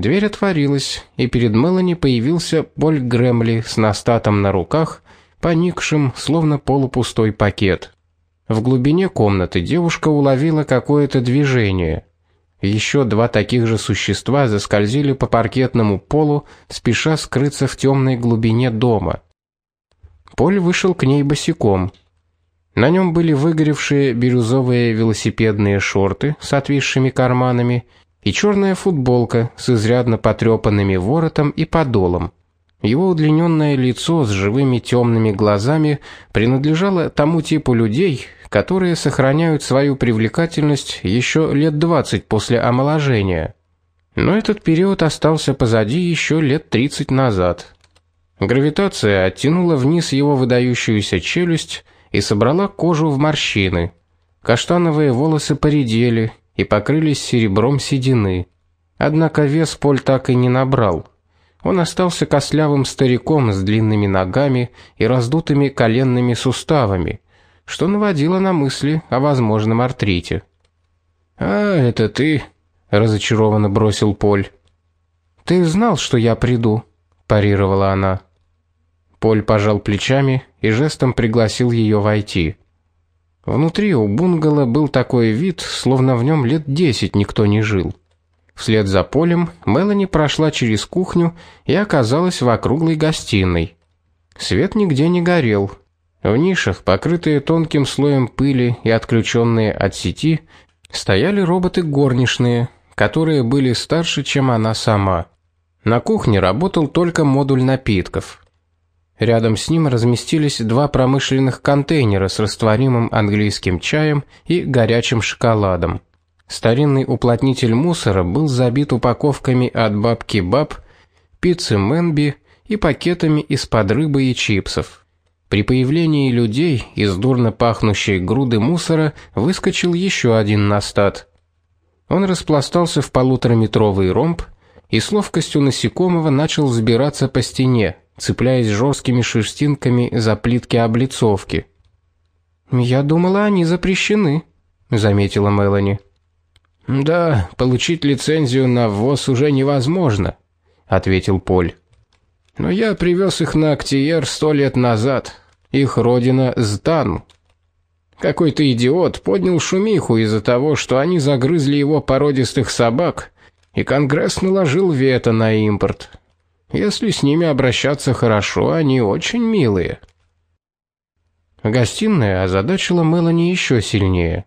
Дверь отворилась, и перед Мелани появился Поль Гремли с настатом на руках, поникшим, словно полупустой пакет. В глубине комнаты девушка уловила какое-то движение. Еще два таких же существа заскользили по паркетному полу, спеша скрыться в темной глубине дома. Поль вышел к ней босиком. На нем были выгоревшие бирюзовые велосипедные шорты с отвисшими карманами и черная футболка с изрядно потрепанными воротом и подолом. Его удлиненное лицо с живыми темными глазами принадлежало тому типу людей, которые сохраняют свою привлекательность еще лет 20 после омоложения. Но этот период остался позади еще лет 30 назад. Гравитация оттянула вниз его выдающуюся челюсть и собрала кожу в морщины. Каштановые волосы поредели и покрылись серебром седины. Однако вес Поль так и не набрал. Он остался костлявым стариком с длинными ногами и раздутыми коленными суставами, что наводило на мысли о возможном артрите. "А, это ты?" разочарованно бросил Поль. "Ты знал, что я приду?" парировала она. Поль пожал плечами и жестом пригласил ее войти. Внутри у бунгало был такой вид, словно в нем лет десять никто не жил. Вслед за Полем Мелани прошла через кухню и оказалась в округлой гостиной. Свет нигде не горел. В нишах, покрытые тонким слоем пыли и отключенные от сети, стояли роботы горничные, которые были старше, чем она сама. На кухне работал только модуль напитков. Рядом с ним разместились два промышленных контейнера с растворимым английским чаем и горячим шоколадом. Старинный уплотнитель мусора был забит упаковками от бабки Баб, пиццы Мэнби и пакетами из-под рыбы и чипсов. При появлении людей из дурно пахнущей груды мусора выскочил еще один настат. Он распластался в полутораметровый ромб и с ловкостью насекомого начал взбираться по стене, цепляясь жесткими шерстинками за плитки облицовки. "Я думала, они запрещены", заметила Мелани. Да, получить лицензию на ввоз уже невозможно, ответил Поль. Но я привез их на Актиер сто лет назад. Их родина Здан. Какой-то идиот поднял шумиху из-за того, что они загрызли его породистых собак, и Конгресс наложил вето на импорт. Если с ними обращаться хорошо, они очень милые. Гостиная озадачила Мелани еще сильнее.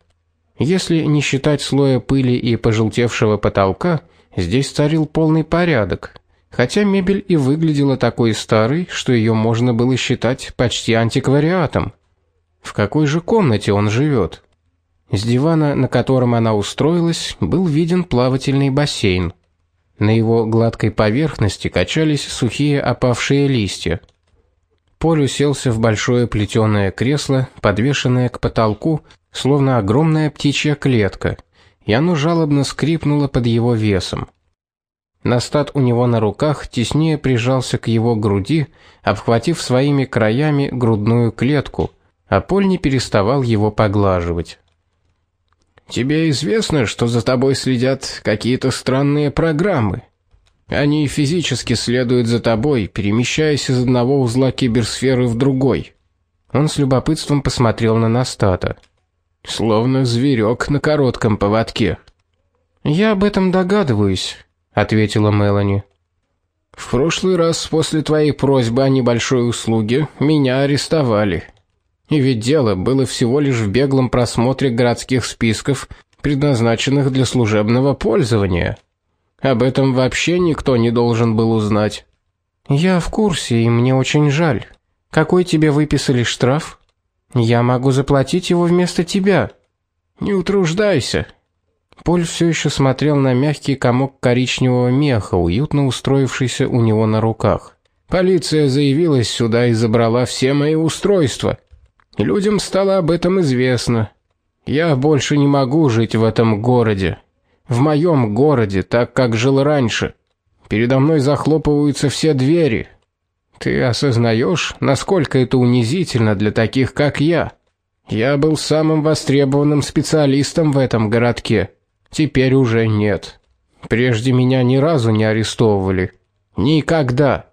Если не считать слоя пыли и пожелтевшего потолка, здесь царил полный порядок, хотя мебель и выглядела такой старой, что ее можно было считать почти антиквариатом. В какой же комнате он живет? С дивана, на котором она устроилась, был виден плавательный бассейн. На его гладкой поверхности качались сухие опавшие листья. Поль уселся в большое плетеное кресло, подвешенное к потолку словно огромная птичья клетка, и оно жалобно скрипнуло под его весом. Настат у него на руках теснее прижался к его груди, обхватив своими краями грудную клетку, а Поль не переставал его поглаживать. Тебе известно, что за тобой следят какие-то странные программы? Они физически следуют за тобой, перемещаясь из одного узла киберсферы в другой. Он с любопытством посмотрел на Настата. Словно зверек на коротком поводке. Я об этом догадываюсь, ответила Мелани. В прошлый раз после твоей просьбы о небольшой услуге меня арестовали. И ведь дело было всего лишь в беглом просмотре городских списков, предназначенных для служебного пользования. Об этом вообще никто не должен был узнать. Я в курсе, и мне очень жаль. Какой тебе выписали штраф? Я могу заплатить его вместо тебя. Не утруждайся. Поль все еще смотрел на мягкий комок коричневого меха, уютно устроившийся у него на руках. Полиция заявилась сюда и забрала все мои устройства. Людям стало об этом известно. Я больше не могу жить в этом городе. В моем городе, так как жил раньше. Передо мной захлопываются все двери. Ты осознаешь, насколько это унизительно для таких, как я? Я был самым востребованным специалистом в этом городке. Теперь уже нет. Прежде меня ни разу не арестовывали. Никогда.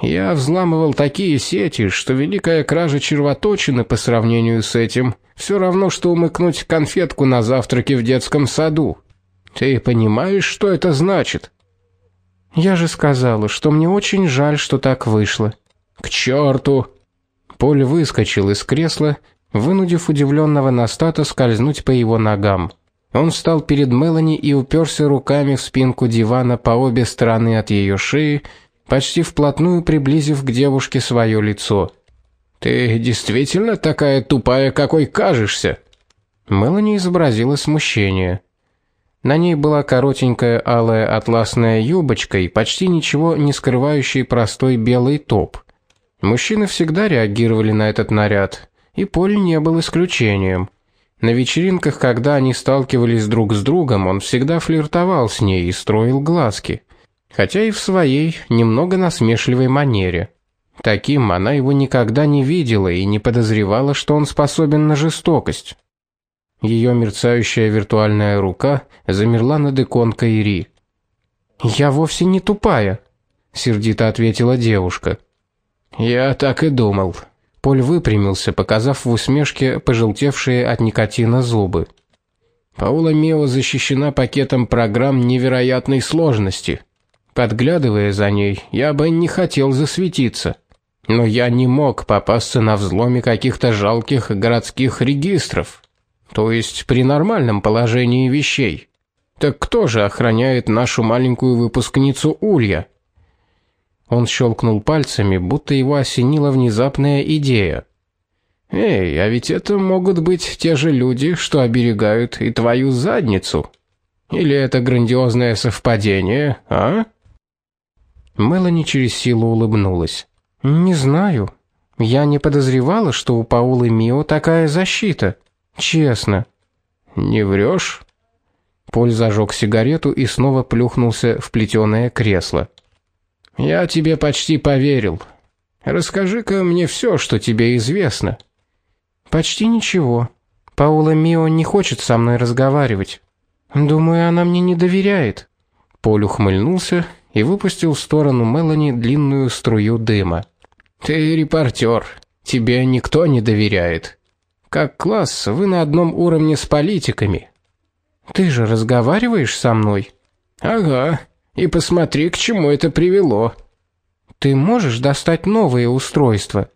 Я взламывал такие сети, что великая кража червоточины по сравнению с этим все равно что умыкнуть конфетку на завтраке в детском саду. Ты понимаешь, что это значит? Я же сказала, что мне очень жаль, что так вышло. К черту! Поль выскочил из кресла, вынудив удивленного Настата скользнуть по его ногам. Он встал перед Мелани и уперся руками в спинку дивана по обе стороны от ее шеи, почти вплотную приблизив к девушке свое лицо. Ты действительно такая тупая, какой кажешься? Мелани изобразила смущение. На ней была коротенькая алая атласная юбочка и почти ничего не скрывающий простой белый топ. Мужчины всегда реагировали на этот наряд, и Поль не был исключением. На вечеринках, когда они сталкивались друг с другом, он всегда флиртовал с ней и строил глазки, хотя и в своей немного насмешливой манере. Таким она его никогда не видела и не подозревала, что он способен на жестокость. Ее мерцающая виртуальная рука замерла над иконкой Ри. "Я вовсе не тупая", сердито ответила девушка. "Я так и думал", Поль выпрямился, показав в усмешке пожелтевшие от никотина зубы. Паула Мео защищена пакетом программ невероятной сложности. Подглядывая за ней, я бы не хотел засветиться, но я не мог попасться на взломе каких-то жалких городских регистров. То есть при нормальном положении вещей. Так кто же охраняет нашу маленькую выпускницу Улья? Он щелкнул пальцами, будто его осенила внезапная идея. Эй, а ведь это могут быть те же люди, что оберегают и твою задницу. Или это грандиозное совпадение, а? Мелани через силу улыбнулась. Не знаю. Я не подозревала, что у Паулы Мио такая защита. Честно. Не врешь? Поль зажег сигарету и снова плюхнулся в плетеное кресло. Я тебе почти поверил. Расскажи-ка мне все, что тебе известно. Почти ничего. Паула Мио не хочет со мной разговаривать. Думаю, она мне не доверяет. Поль ухмыльнулся и выпустил в сторону Мелани длинную струю дыма. Ты репортер. Тебе никто не доверяет. Как класс, вы на одном уровне с политиками. Ты же разговариваешь со мной? Ага. И посмотри, к чему это привело. Ты можешь достать новые устройства?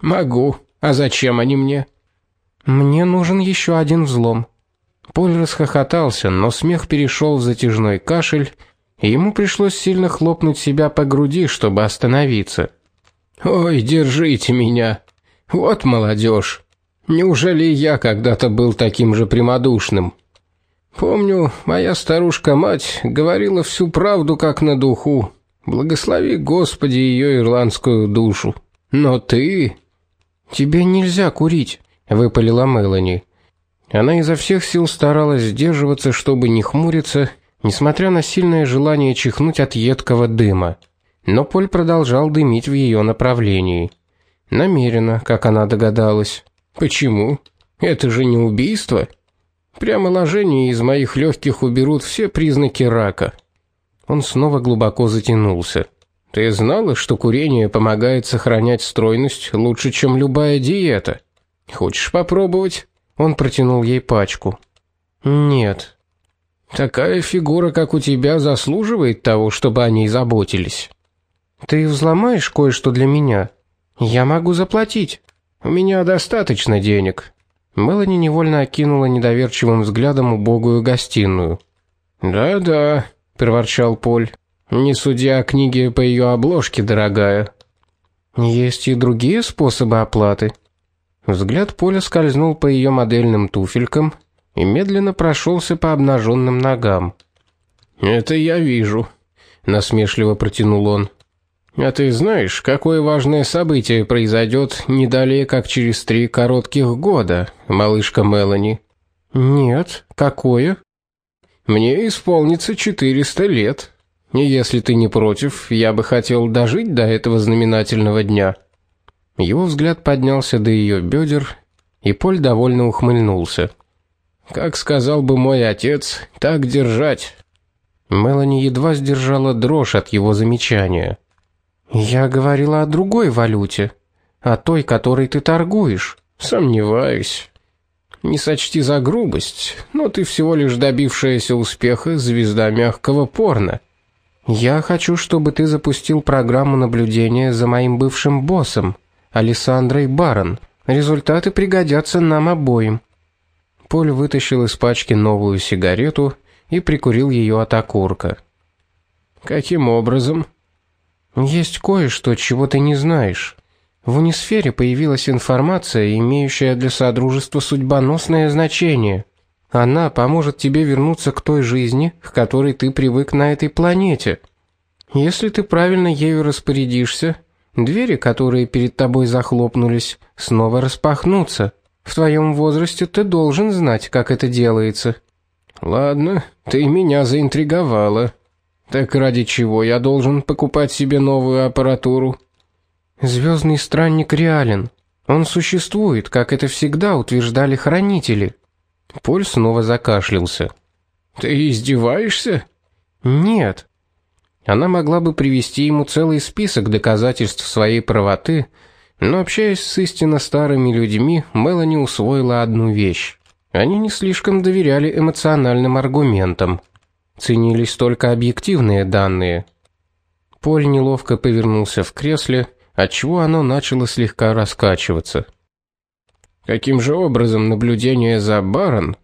Могу. А зачем они мне? Мне нужен еще один взлом. Поль расхохотался, но смех перешел в затяжной кашель, ему пришлось сильно хлопнуть себя по груди, чтобы остановиться. Ой, держите меня. Вот молодежь. Неужели я когда-то был таким же прямодушным? Помню, моя старушка-мать говорила всю правду как на духу. Благослови, Господи, ее ирландскую душу. Но ты тебе нельзя курить, выпалила Мелани. Она изо всех сил старалась сдерживаться, чтобы не хмуриться, несмотря на сильное желание чихнуть от едкого дыма. Но Поль продолжал дымить в ее направлении. Намеренно, как она догадалась. Почему? Это же не убийство. Прямо ложение из моих легких уберут все признаки рака. Он снова глубоко затянулся. Ты знала, что курение помогает сохранять стройность лучше, чем любая диета? Хочешь попробовать? Он протянул ей пачку. Нет. Такая фигура, как у тебя, заслуживает того, чтобы о ней заботились. Ты взломаешь кое-что для меня? Я могу заплатить. У меня достаточно денег. Мелани невольно окинула недоверчивым взглядом убогую гостиную. "Да-да", проворчал Поль. "Не судя о книге по ее обложке, дорогая. Есть и другие способы оплаты". Взгляд Поля скользнул по ее модельным туфелькам и медленно прошелся по обнаженным ногам. "Это я вижу", насмешливо протянул он. А ты знаешь, какое важное событие произойдет не далее, как через три коротких года, малышка Мелани? Нет, какое? Мне исполнится 400 лет. И если ты не против, я бы хотел дожить до этого знаменательного дня. Его взгляд поднялся до ее бедер, и Поль довольно ухмыльнулся. Как сказал бы мой отец, так держать. Мелани едва сдержала дрожь от его замечания. Я говорила о другой валюте, о той, которой ты торгуешь. Сомневаюсь. Не сочти за грубость, но ты всего лишь добившаяся успеха звезда мягкого порно. Я хочу, чтобы ты запустил программу наблюдения за моим бывшим боссом, Александрой Барон. Результаты пригодятся нам обоим. Поль вытащил из пачки новую сигарету и прикурил ее от окурка. Каким образом? Есть кое-что, чего ты не знаешь. В унисфере появилась информация, имеющая для содружества судьбоносное значение. Она поможет тебе вернуться к той жизни, к которой ты привык на этой планете. Если ты правильно ею распорядишься, двери, которые перед тобой захлопнулись, снова распахнутся. В твоем возрасте ты должен знать, как это делается. Ладно, ты меня заинтриговала. Так ради чего я должен покупать себе новую аппаратуру? Звездный странник реален. Он существует, как это всегда утверждали хранители. Поль снова закашлялся. Ты издеваешься? Нет. Она могла бы привести ему целый список доказательств своей правоты, но общаясь с истинно старыми людьми, Мелани усвоила одну вещь. Они не слишком доверяли эмоциональным аргументам. Ценились только объективные данные. Поль неловко повернулся в кресле, отчего оно начало слегка раскачиваться. Каким же образом наблюдение за Барон?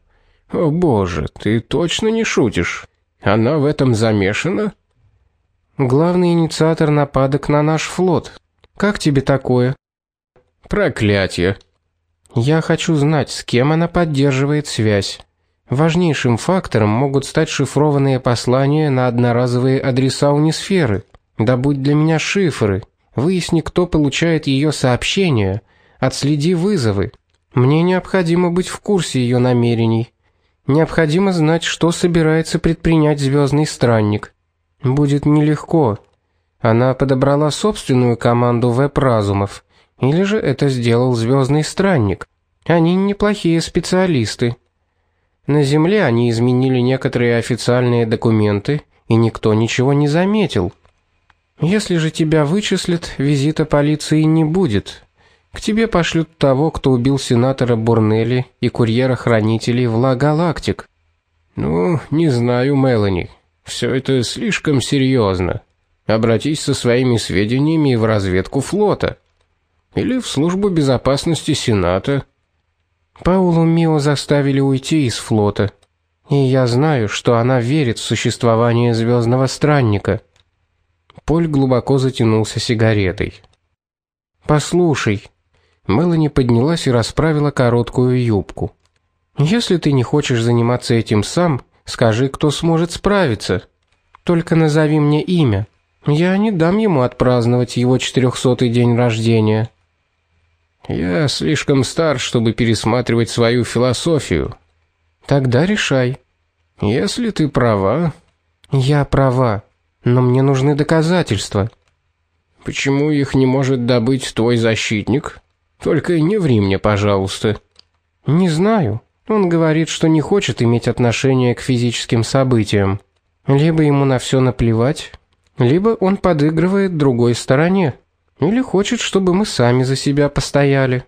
О, боже, ты точно не шутишь? Она в этом замешана? Главный инициатор нападок на наш флот. Как тебе такое? Проклятие. Я хочу знать, с кем она поддерживает связь. Важнейшим фактором могут стать шифрованные послания на одноразовые адреса унисферы. Добудь для меня шифры. Выясни, кто получает ее сообщения. Отследи вызовы. Мне необходимо быть в курсе ее намерений. Необходимо знать, что собирается предпринять звездный странник. Будет нелегко. Она подобрала собственную команду веб-разумов, или же это сделал звездный странник. Они неплохие специалисты. На Земле они изменили некоторые официальные документы, и никто ничего не заметил. Если же тебя вычислят, визита полиции не будет. К тебе пошлют того, кто убил сенатора Бурнелли и курьера-хранителей в Ла Галактик. Ну, не знаю, Мелани. Все это слишком серьезно. Обратись со своими сведениями в разведку флота или в службу безопасности Сената. Паулу Мио заставили уйти из флота, и я знаю, что она верит в существование звездного странника. Поль глубоко затянулся сигаретой. Послушай, Мелани поднялась и расправила короткую юбку. Если ты не хочешь заниматься этим сам, скажи, кто сможет справиться. Только назови мне имя. Я не дам ему отпраздновать его четырехсотый день рождения. Я слишком стар, чтобы пересматривать свою философию. Тогда решай. Если ты права, я права, но мне нужны доказательства. Почему их не может добыть твой защитник? Только не ври мне, пожалуйста. Не знаю. Он говорит, что не хочет иметь отношения к физическим событиям. Либо ему на все наплевать, либо он подыгрывает другой стороне. Или хочет, чтобы мы сами за себя постояли.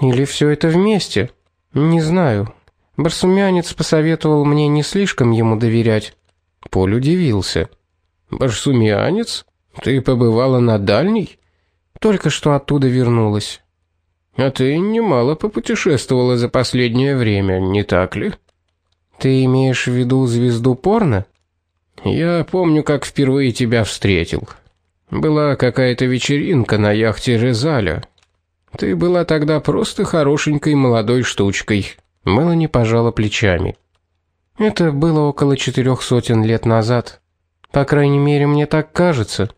Или все это вместе. Не знаю. Барсумянец посоветовал мне не слишком ему доверять. Поль удивился. Барсумянец? Ты побывала на дальней? Только что оттуда вернулась. А ты немало попутешествовала за последнее время, не так ли? Ты имеешь в виду звезду порно? Я помню, как впервые тебя встретил. Была какая-то вечеринка на яхте Резаля. Ты была тогда просто хорошенькой молодой штучкой. Мелани пожала плечами. Это было около четырех сотен лет назад. По крайней мере, мне так кажется.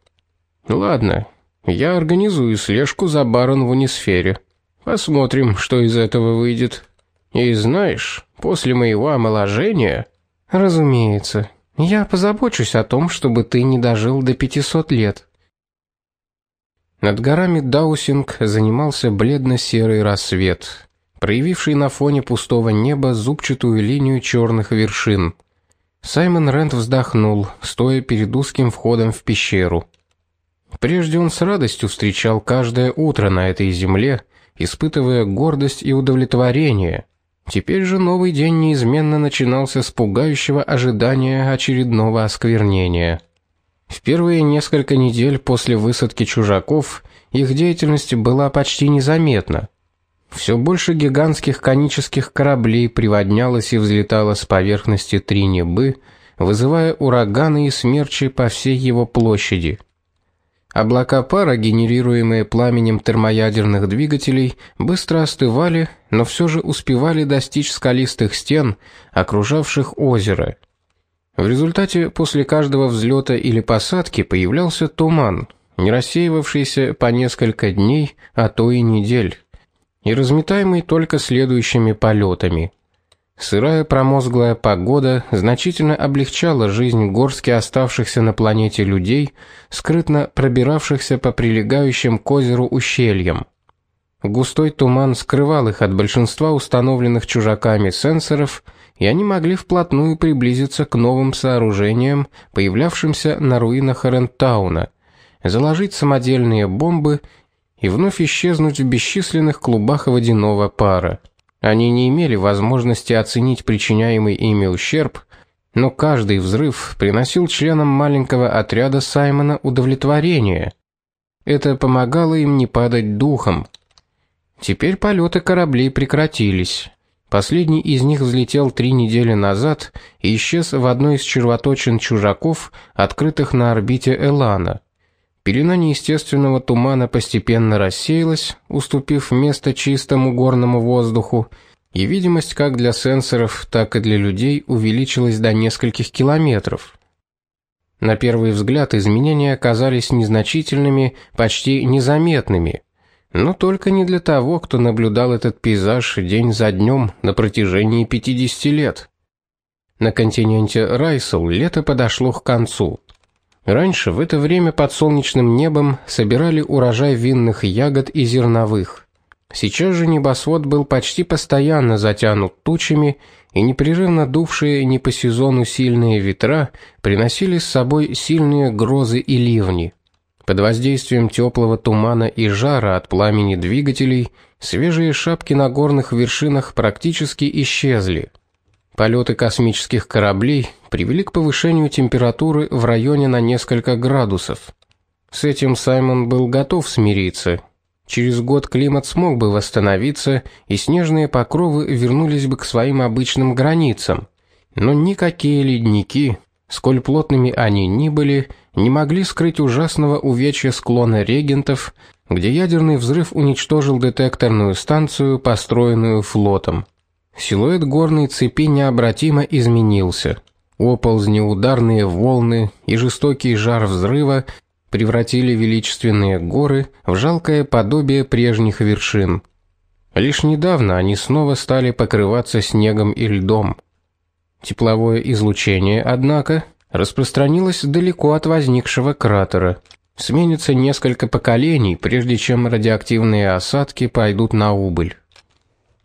Ладно, я организую слежку за барон в унисфере. Посмотрим, что из этого выйдет. И знаешь, после моего омоложения, разумеется, я позабочусь о том, чтобы ты не дожил до 500 лет. Над горами Даусинг занимался бледно-серый рассвет, проявивший на фоне пустого неба зубчатую линию черных вершин. Саймон Рент вздохнул, стоя перед узким входом в пещеру. Прежде он с радостью встречал каждое утро на этой земле, испытывая гордость и удовлетворение. Теперь же новый день неизменно начинался с пугающего ожидания очередного осквернения. В первые несколько недель после высадки чужаков их деятельность была почти незаметна. Все больше гигантских конических кораблей приводнялось и взлетало с поверхности Тринебы, вызывая ураганы и смерчи по всей его площади. Облака пара, генерируемые пламенем термоядерных двигателей, быстро остывали, но все же успевали достичь скалистых стен, окружавших озеро. В результате после каждого взлета или посадки появлялся туман, не рассеивавшийся по несколько дней, а то и недель, и разметаемый только следующими полетами. Сырая промозглая погода значительно облегчала жизнь горстки оставшихся на планете людей, скрытно пробиравшихся по прилегающим к озеру ущельям. Густой туман скрывал их от большинства установленных чужаками сенсоров, и они могли вплотную приблизиться к новым сооружениям, появлявшимся на руинах Рентауна, заложить самодельные бомбы и вновь исчезнуть в бесчисленных клубах водяного пара. Они не имели возможности оценить причиняемый ими ущерб, но каждый взрыв приносил членам маленького отряда Саймона удовлетворение. Это помогало им не падать духом. Теперь полеты кораблей прекратились. Последний из них взлетел три недели назад и исчез в одной из червоточин чужаков, открытых на орбите Элана. Пелена неестественного тумана постепенно рассеялась, уступив место чистому горному воздуху, и видимость как для сенсоров, так и для людей увеличилась до нескольких километров. На первый взгляд изменения оказались незначительными, почти незаметными, но только не для того, кто наблюдал этот пейзаж день за днем на протяжении 50 лет. На континенте Райсел лето подошло к концу. Раньше в это время под солнечным небом собирали урожай винных ягод и зерновых. Сейчас же небосвод был почти постоянно затянут тучами, и непрерывно дувшие не по сезону сильные ветра приносили с собой сильные грозы и ливни. Под воздействием теплого тумана и жара от пламени двигателей свежие шапки на горных вершинах практически исчезли. Полеты космических кораблей привели к повышению температуры в районе на несколько градусов. С этим Саймон был готов смириться. Через год климат смог бы восстановиться, и снежные покровы вернулись бы к своим обычным границам. Но никакие ледники, сколь плотными они ни были, не могли скрыть ужасного увечья склона регентов, где ядерный взрыв уничтожил детекторную станцию, построенную флотом. Силуэт горной цепи необратимо изменился. Оползни, ударные волны и жестокий жар взрыва превратили величественные горы в жалкое подобие прежних вершин. Лишь недавно они снова стали покрываться снегом и льдом. Тепловое излучение, однако, распространилось далеко от возникшего кратера. Сменится несколько поколений, прежде чем радиоактивные осадки пойдут на убыль.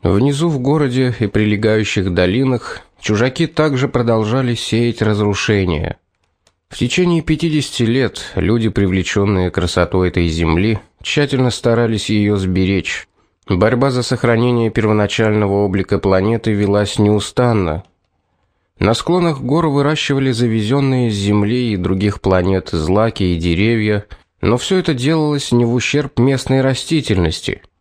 Внизу в городе и прилегающих долинах чужаки также продолжали сеять разрушения. В течение 50 лет люди, привлеченные красотой этой земли, тщательно старались ее сберечь. Борьба за сохранение первоначального облика планеты велась неустанно. На склонах гор выращивали завезенные с Земли и других планет злаки и деревья, но все это делалось не в ущерб местной растительности –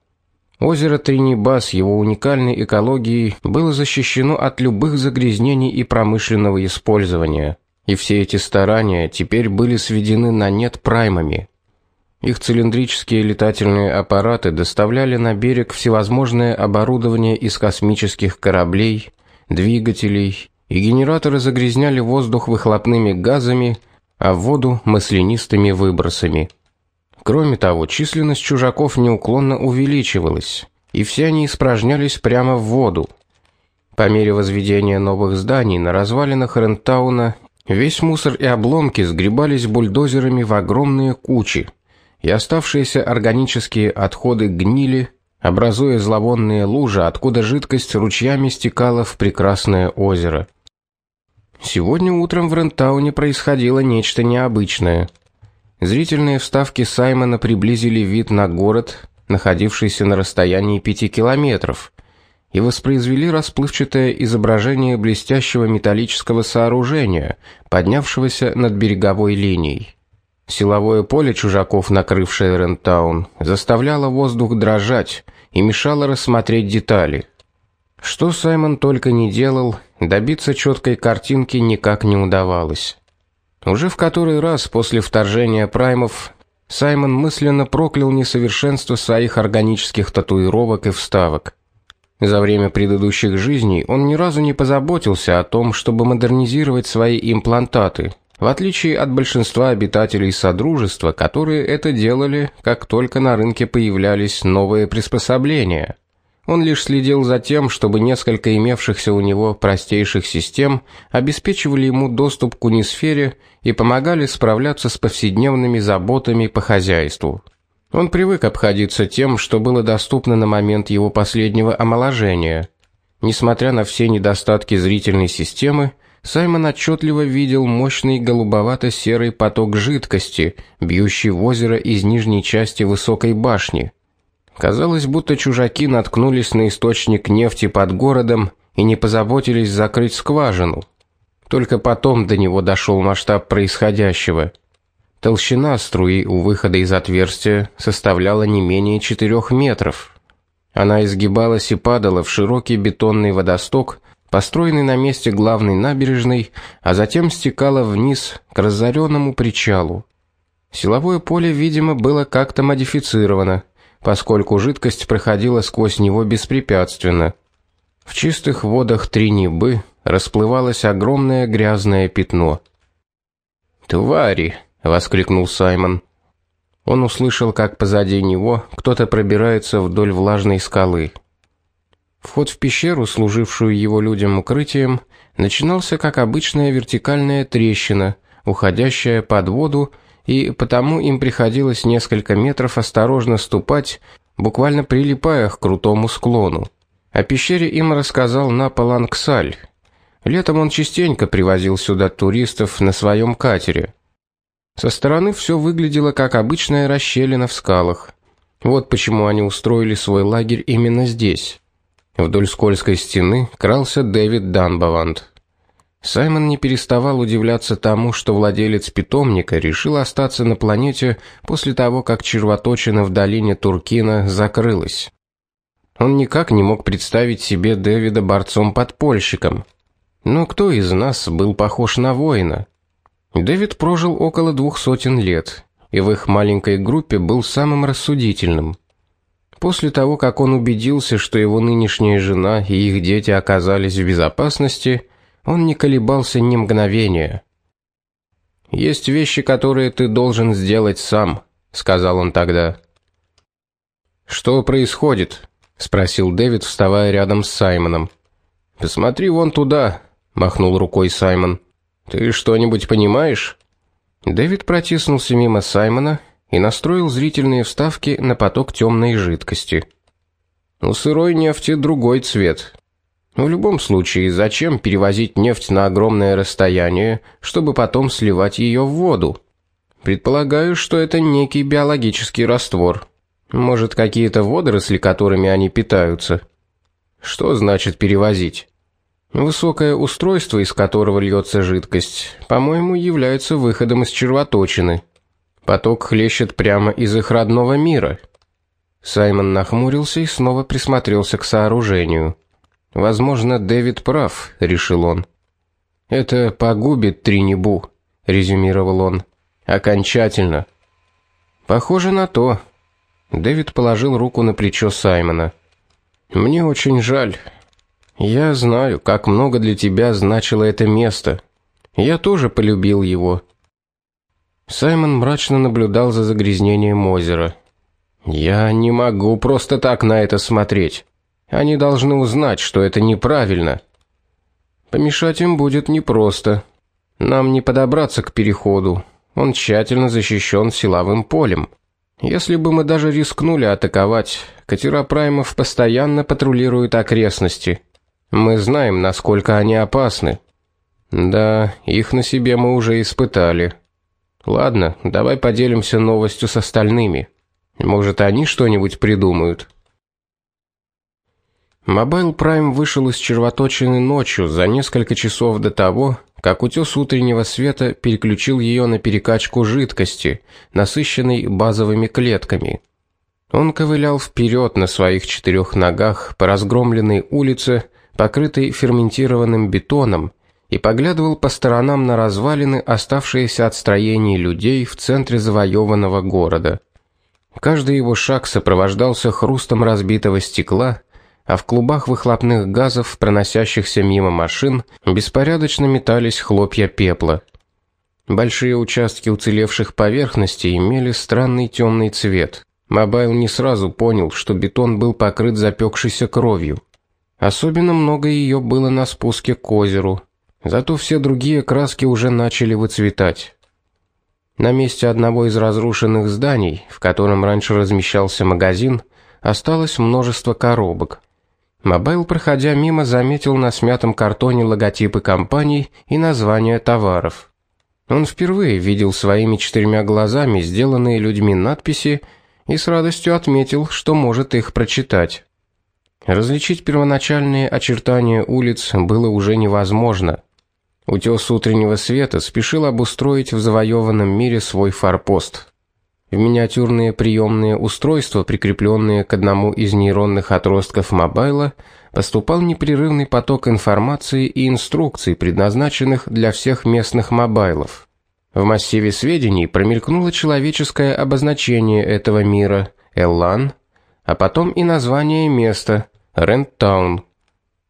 Озеро Триниба с его уникальной экологией было защищено от любых загрязнений и промышленного использования, и все эти старания теперь были сведены на нет праймами. Их цилиндрические летательные аппараты доставляли на берег всевозможное оборудование из космических кораблей, двигателей, и генераторы загрязняли воздух выхлопными газами, а воду маслянистыми выбросами. Кроме того, численность чужаков неуклонно увеличивалась, и все они испражнялись прямо в воду. По мере возведения новых зданий на развалинах Рентауна весь мусор и обломки сгребались бульдозерами в огромные кучи, и оставшиеся органические отходы гнили, образуя зловонные лужи, откуда жидкость ручьями стекала в прекрасное озеро. Сегодня утром в Рентауне происходило нечто необычное. Зрительные вставки Саймона приблизили вид на город, находившийся на расстоянии пяти километров, и воспроизвели расплывчатое изображение блестящего металлического сооружения, поднявшегося над береговой линией. Силовое поле чужаков, накрывшее Рентаун, заставляло воздух дрожать и мешало рассмотреть детали. Что Саймон только не делал, добиться четкой картинки никак не удавалось. Уже в который раз после вторжения праймов Саймон мысленно проклял несовершенство своих органических татуировок и вставок. За время предыдущих жизней он ни разу не позаботился о том, чтобы модернизировать свои имплантаты, в отличие от большинства обитателей содружества, которые это делали, как только на рынке появлялись новые приспособления. Он лишь следил за тем, чтобы несколько имевшихся у него простейших систем обеспечивали ему доступ к унисфере и помогали справляться с повседневными заботами по хозяйству. Он привык обходиться тем, что было доступно на момент его последнего омоложения. Несмотря на все недостатки зрительной системы, Саймон отчетливо видел мощный голубовато-серый поток жидкости, бьющий в озеро из нижней части высокой башни. Казалось, будто чужаки наткнулись на источник нефти под городом и не позаботились закрыть скважину. Только потом до него дошел масштаб происходящего. Толщина струи у выхода из отверстия составляла не менее четырех метров. Она изгибалась и падала в широкий бетонный водосток, построенный на месте главной набережной, а затем стекала вниз к разоренному причалу. Силовое поле, видимо, было как-то модифицировано, поскольку жидкость проходила сквозь него беспрепятственно. В чистых водах Тринибы расплывалось огромное грязное пятно. "Твари!" воскликнул Саймон. Он услышал, как позади него кто-то пробирается вдоль влажной скалы. Вход в пещеру, служившую его людям укрытием, начинался как обычная вертикальная трещина, уходящая под воду, и потому им приходилось несколько метров осторожно ступать, буквально прилипая к крутому склону. О пещере им рассказал Наполанксаль. Летом он частенько привозил сюда туристов на своем катере. Со стороны все выглядело как обычная расщелина в скалах. Вот почему они устроили свой лагерь именно здесь. Вдоль скользкой стены крался Дэвид Данбавант. Саймон не переставал удивляться тому, что владелец питомника решил остаться на планете после того, как червоточина в долине Туркина закрылась. Он никак не мог представить себе Дэвида борцом-подпольщиком. Но кто из нас был похож на воина? Дэвид прожил около двух сотен лет, и в их маленькой группе был самым рассудительным. После того, как он убедился, что его нынешняя жена и их дети оказались в безопасности, он не колебался ни мгновения. Есть вещи, которые ты должен сделать сам, сказал он тогда. Что происходит? спросил Дэвид, вставая рядом с Саймоном. Посмотри вон туда, махнул рукой Саймон. Ты что-нибудь понимаешь? Дэвид протиснулся мимо Саймона и настроил зрительные вставки на поток темной жидкости. У сырой нефти другой цвет. В любом случае, зачем перевозить нефть на огромное расстояние, чтобы потом сливать ее в воду? Предполагаю, что это некий биологический раствор. Может, какие-то водоросли, которыми они питаются. Что значит перевозить? Высокое устройство, из которого льется жидкость, по-моему, является выходом из червоточины. Поток хлещет прямо из их родного мира. Саймон нахмурился и снова присмотрелся к сооружению. Возможно, Дэвид прав, решил он. Это погубит Тринибу, резюмировал он. Окончательно. Похоже на то. Дэвид положил руку на плечо Саймона. Мне очень жаль. Я знаю, как много для тебя значило это место. Я тоже полюбил его. Саймон мрачно наблюдал за загрязнением озера. Я не могу просто так на это смотреть. Они должны узнать, что это неправильно. Помешать им будет непросто. Нам не подобраться к переходу. Он тщательно защищен силовым полем. Если бы мы даже рискнули атаковать, катера праймов постоянно патрулируют окрестности. Мы знаем, насколько они опасны. Да, их на себе мы уже испытали. Ладно, давай поделимся новостью с остальными. Может, они что-нибудь придумают. Mobile Prime вышел из червоточины ночью за несколько часов до того, как утес утреннего света переключил ее на перекачку жидкости, насыщенной базовыми клетками. Он ковылял вперед на своих четырех ногах по разгромленной улице, покрытой ферментированным бетоном, и поглядывал по сторонам на развалины, оставшиеся от строений людей в центре завоеванного города. Каждый его шаг сопровождался хрустом разбитого стекла, а в клубах выхлопных газов, проносящихся мимо машин, беспорядочно метались хлопья пепла. Большие участки уцелевших поверхностей имели странный темный цвет. Мобайл не сразу понял, что бетон был покрыт запекшейся кровью. Особенно много ее было на спуске к озеру. Зато все другие краски уже начали выцветать. На месте одного из разрушенных зданий, в котором раньше размещался магазин, осталось множество коробок. Мобайл, проходя мимо, заметил на смятом картоне логотипы компаний и названия товаров. Он впервые видел своими четырьмя глазами сделанные людьми надписи и с радостью отметил, что может их прочитать. Различить первоначальные очертания улиц было уже невозможно. Утес утреннего света спешил обустроить в завоеванном мире свой форпост. В миниатюрные приемные устройства, прикрепленные к одному из нейронных отростков мобайла, поступал непрерывный поток информации и инструкций, предназначенных для всех местных мобайлов. В массиве сведений промелькнуло человеческое обозначение этого мира Элан, а потом и название места Рэндтаун.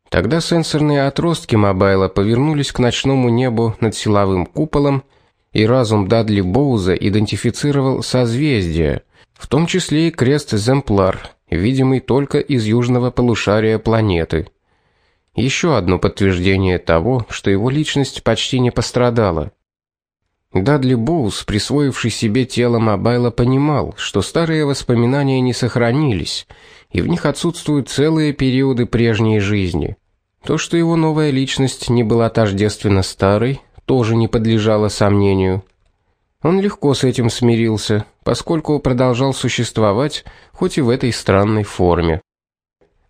Тогда сенсорные отростки мобайла повернулись к ночному небу над силовым куполом и разум Дадли Боуза идентифицировал созвездия, в том числе и крест Земплар, видимый только из южного полушария планеты. Еще одно подтверждение того, что его личность почти не пострадала. Дадли Боуз, присвоивший себе тело Мобайла, понимал, что старые воспоминания не сохранились, и в них отсутствуют целые периоды прежней жизни. То, что его новая личность не была тождественна старой, тоже не подлежало сомнению. Он легко с этим смирился, поскольку продолжал существовать, хоть и в этой странной форме.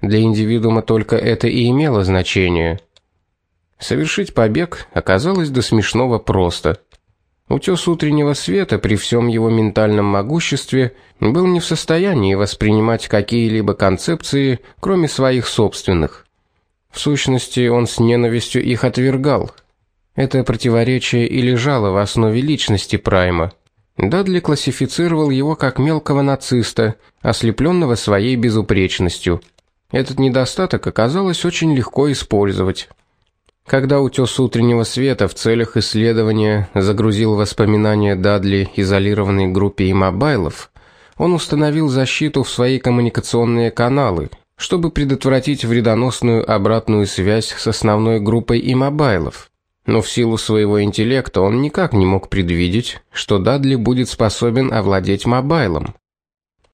Для индивидуума только это и имело значение. Совершить побег оказалось до смешного просто. Утес утреннего света при всем его ментальном могуществе был не в состоянии воспринимать какие-либо концепции, кроме своих собственных. В сущности, он с ненавистью их отвергал, это противоречие и лежало в основе личности Прайма. Дадли классифицировал его как мелкого нациста, ослепленного своей безупречностью. Этот недостаток оказалось очень легко использовать. Когда утес утреннего света в целях исследования загрузил воспоминания Дадли изолированной группе иммобайлов, он установил защиту в свои коммуникационные каналы, чтобы предотвратить вредоносную обратную связь с основной группой иммобайлов но в силу своего интеллекта он никак не мог предвидеть, что Дадли будет способен овладеть мобайлом.